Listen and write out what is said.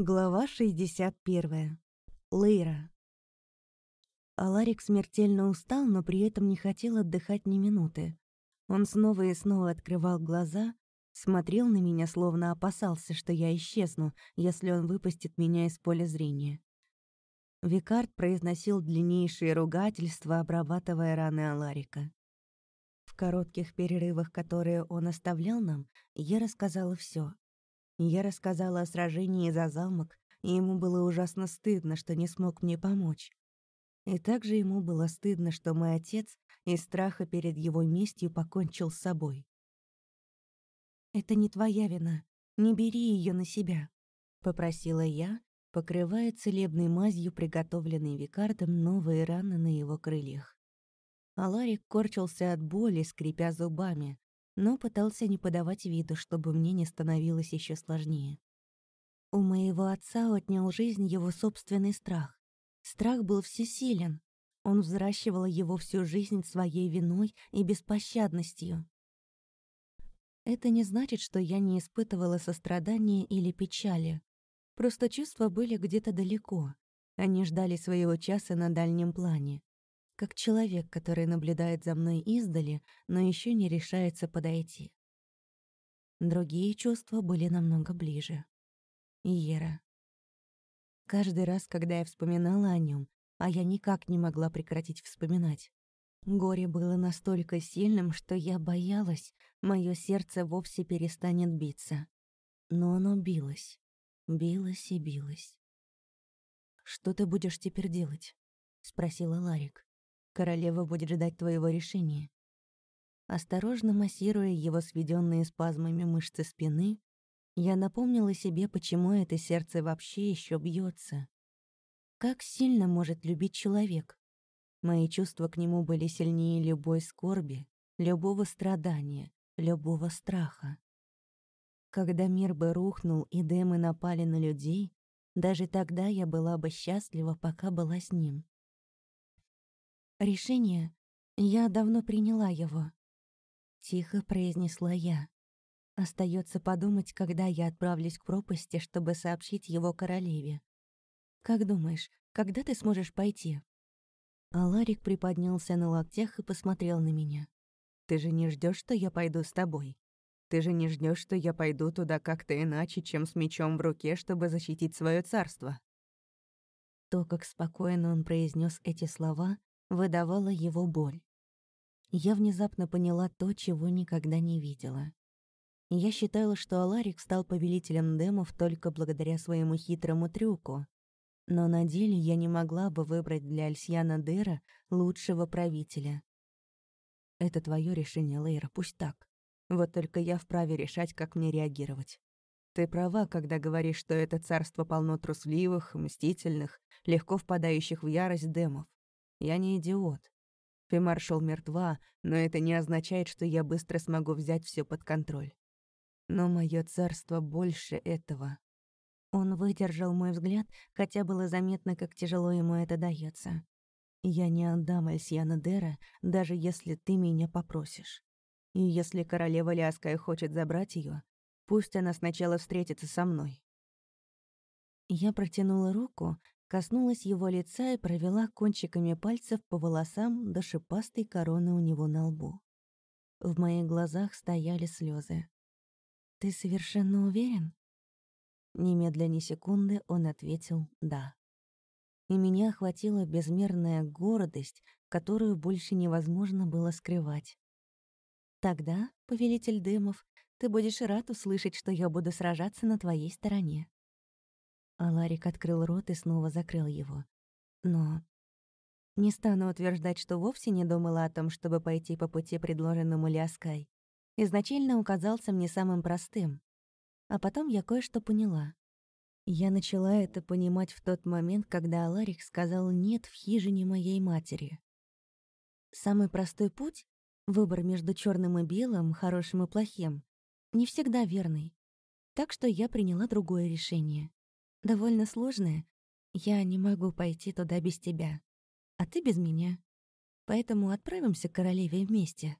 Глава 61. Лейра. Аларик смертельно устал, но при этом не хотел отдыхать ни минуты. Он снова и снова открывал глаза, смотрел на меня, словно опасался, что я исчезну, если он выпустит меня из поля зрения. Викард произносил длиннейшие ругательства, обрабатывая раны Аларика. В коротких перерывах, которые он оставлял нам, я рассказала все. Я рассказала о сражении за замок, и ему было ужасно стыдно, что не смог мне помочь. И также ему было стыдно, что мой отец из страха перед его местью покончил с собой. «Это не твоя вина. Не бери ее на себя», — попросила я, покрывая целебной мазью, приготовленной Викардом, новые раны на его крыльях. Аларик корчился от боли, скрипя зубами, но пытался не подавать виду, чтобы мне не становилось еще сложнее. У моего отца отнял жизнь его собственный страх. Страх был всесилен. Он взращивал его всю жизнь своей виной и беспощадностью. Это не значит, что я не испытывала сострадания или печали. Просто чувства были где-то далеко. Они ждали своего часа на дальнем плане как человек, который наблюдает за мной издали, но еще не решается подойти. Другие чувства были намного ближе. Иера. Каждый раз, когда я вспоминала о нем, а я никак не могла прекратить вспоминать, горе было настолько сильным, что я боялась, мое сердце вовсе перестанет биться. Но оно билось, билось и билось. «Что ты будешь теперь делать?» — спросила Ларик. Королева будет ждать твоего решения. Осторожно массируя его сведенные спазмами мышцы спины, я напомнила себе, почему это сердце вообще еще бьется. Как сильно может любить человек? Мои чувства к нему были сильнее любой скорби, любого страдания, любого страха. Когда мир бы рухнул и демы напали на людей, даже тогда я была бы счастлива, пока была с ним. Решение. Я давно приняла его. Тихо произнесла я. Остается подумать, когда я отправлюсь к пропасти, чтобы сообщить его королеве. Как думаешь, когда ты сможешь пойти? Аларик приподнялся на локтях и посмотрел на меня. Ты же не ждешь, что я пойду с тобой? Ты же не ждешь, что я пойду туда как-то иначе, чем с мечом в руке, чтобы защитить свое царство? То, как спокойно он произнес эти слова, выдавала его боль. Я внезапно поняла то, чего никогда не видела. Я считала, что Аларик стал повелителем демов только благодаря своему хитрому трюку. Но на деле я не могла бы выбрать для Альсьяна Дера лучшего правителя. Это твое решение, Лейра, пусть так. Вот только я вправе решать, как мне реагировать. Ты права, когда говоришь, что это царство полно трусливых, мстительных, легко впадающих в ярость демов. Я не идиот. Фемаршал мертва, но это не означает, что я быстро смогу взять все под контроль. Но мое царство больше этого. Он выдержал мой взгляд, хотя было заметно, как тяжело ему это дается. Я не отдам Альсьяна Дера, даже если ты меня попросишь. И если королева Ляская хочет забрать ее, пусть она сначала встретится со мной. Я протянула руку, коснулась его лица и провела кончиками пальцев по волосам до шипастой короны у него на лбу. В моих глазах стояли слезы. «Ты совершенно уверен?» Немедля ни секунды он ответил «да». И меня охватила безмерная гордость, которую больше невозможно было скрывать. «Тогда, повелитель дымов, ты будешь рад услышать, что я буду сражаться на твоей стороне. Аларик открыл рот и снова закрыл его. Но... Не стану утверждать, что вовсе не думала о том, чтобы пойти по пути, предложенному Ляской. Изначально указался мне самым простым. А потом я кое-что поняла. Я начала это понимать в тот момент, когда Аларик сказал «нет» в хижине моей матери. Самый простой путь — выбор между черным и белым, хорошим и плохим — не всегда верный. Так что я приняла другое решение довольно сложное. Я не могу пойти туда без тебя, а ты без меня. Поэтому отправимся к королеве вместе.